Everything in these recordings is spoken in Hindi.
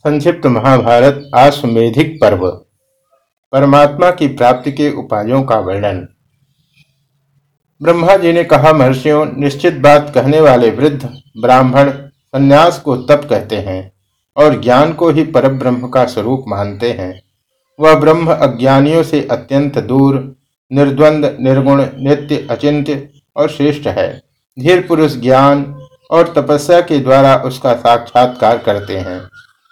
संक्षिप्त महाभारत आश्वेधिक पर्व। परमात्मा की प्राप्ति के उपायों का वर्णन। ब्रह्मा जी ने कहा, महर्षियों, निश्चित बात कहने वाले वृद्ध, ब्राह्मण, संन्यास को तप कहते हैं और ज्ञान को ही परब्रह्म का स्वरूप मानते हैं। वह ब्रह्म अज्ञानियों से अत्यंत दूर, निर्द्वंद, निर्गुण, नित्य, अचिंत्य और श्रेष्ठ है। धीर पुरुष ज्ञान और तपस्या के द्वारा उसका साक्षात्कार करते हैं।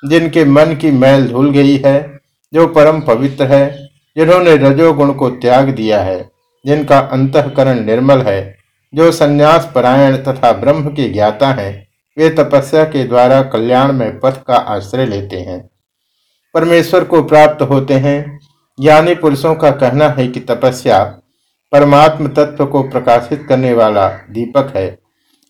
जिनके मन की मैल धुल गई है, जो परम पवित्र है, जिन्होंने रजोगुण को त्याग दिया है, जिनका अंतकरण निर्मल है, जो संन्यास परायण तथा ब्रह्म के ज्ञाता हैं, वे तपस्या के द्वारा कल्याण में पथ का आश्रय लेते हैं। परमेश्वर को प्राप्त होते हैं, ज्ञानी पुरुषों का कहना है कि तपस्या परमात्म तत्व को प्रकाशित करने वाला दीपक है,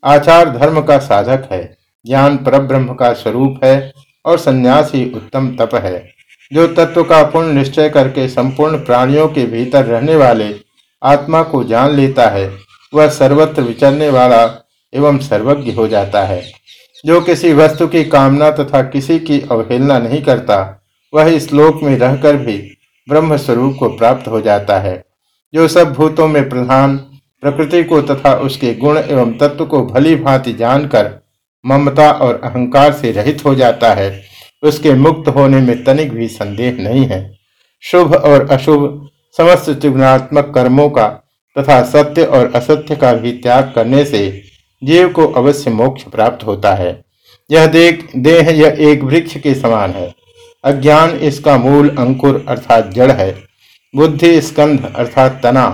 आचार धर्म का साधक है, ज्ञान परब्रह्म का स्वरूप है और संन्यास ही उत्तम तप है। जो तत्व का पूर्ण निश्चय करके संपूर्ण प्राणियों के भीतर रहने वाले आत्मा को जान लेता है, वह सर्वत्र विचरने वाला एवं सर्वज्ञ हो जाता है। जो किसी वस्तु की कामना तथा किसी की अवहेलना नहीं करता, वह इस लोक में रहकर भी ब्रह्म स्वरूप को प्राप्त हो जाता है। जो सब भूतों में प्रधान, प्रकृति को तथा उसके गुण एवं तत्व को भली भांति जानकर ममता और अहंकार से रहित हो जाता है, उसके मुक्त होने में तनिक भी संदेह नहीं है। शुभ और अशुभ समस्त त्रिगुणात्मक कर्मों का तथा सत्य और असत्य का भी त्याग करने से जीव को अवश्य मोक्ष प्राप्त होता है। यह देख, देह यह एक वृक्ष के समान है। अज्ञान इसका मूल अंकुर अर्थात जड़ है। बुद्धि स्कंध अर्थात तना,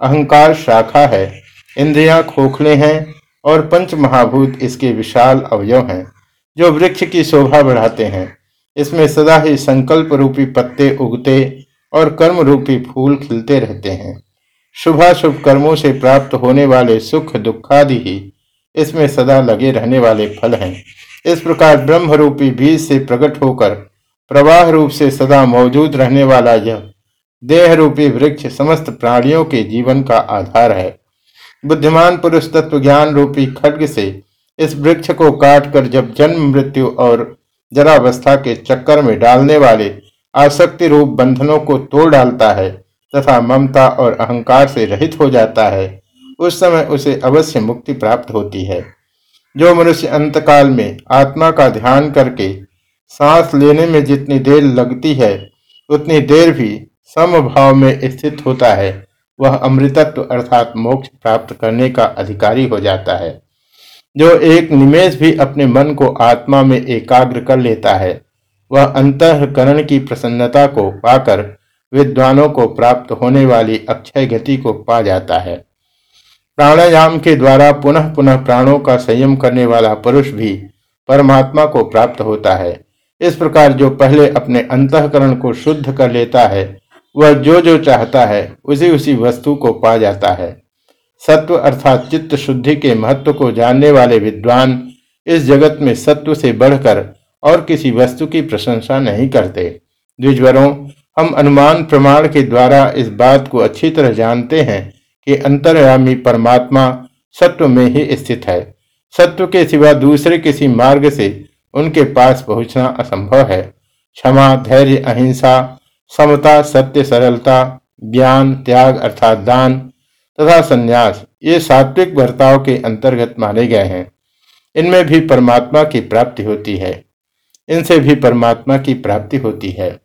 अहंकार शाखा है। इंद्रियाँ खोखले हैं और पंच महाभूत इसके विशाल अवयव हैं, जो वृक्ष की शोभा बढ़ाते हैं। इसमें सदा ही संकल्प रूपी पत्ते उगते और कर्म रूपी फूल खिलते रहते हैं। शुभाशुभ कर्मों से प्राप्त होने वाले सुख दुखादि ही इसमें सदा लगे रहने वाले फल हैं। इस प्रकार ब्रह्म रूपी बीज से प्रकट होकर प्रवाह रूप से सदा मौजूद रहने वाला यह देह रूपी वृक्ष समस्त प्राणियों के जीवन का आधार है। बुद्धिमान पुरुष तत्व ज्ञान रूपी खड्ग से इस वृक्ष को काट कर जब जन्म, मृत्यु और जरावस्था के चक्कर में डालने वाले आसक्ति रूप बंधनों को तोड़ डालता है तथा ममता और अहंकार से रहित हो जाता है, उस समय उसे अवश्य मुक्ति प्राप्त होती है। जो मनुष्य अंतकाल में आत्मा का ध्यान करके सांस लेने में जितनी देर लगती है, उतनी देर भी समभाव में स्थित होता है। वह अमृतत्व अर्थात मोक्ष प्राप्त करने का अधिकारी हो जाता है। जो एक निमेश भी अपने मन को आत्मा में एकाग्र कर लेता है, वह अंतकरण की प्रसन्नता को पाकर विद्वानों को प्राप्त होने वाली अक्षय गति को पा जाता है। प्राणायाम के द्वारा पुनः पुनः प्राणों का संयम करने वाला पुरुष भी परमात्मा को प्राप्त होता है। इस प्रकार जो पहले अपने अंतकरण को शुद्ध कर लेता है वह जो जो चाहता है, उसी उसी वस्तु को पा जाता है। सत्व अर्थात चित्त शुद्धि के महत्व को जानने वाले विद्वान इस जगत में सत्व से बढ़कर और किसी वस्तु की प्रशंसा नहीं करते। द्विजवरों, हम अनुमान प्रमाण के द्वारा इस बात को अच्छी तरह जानते हैं कि अंतर्यामी परमात्मा सत्व में ही स्थित है। सत्व के सिवा दूसरे किसी मार्ग से उनके पास पहुँचना असंभव है। क्षमा, धैर्य, अहिंसा समता, सत्य, सरलता, ज्ञान, त्याग अर्थात दान तथा संन्यास, ये सात्विक बर्ताव के अंतर्गत माने गए हैं। इनमें भी परमात्मा की प्राप्ति होती है। इनसे भी परमात्मा की प्राप्ति होती है।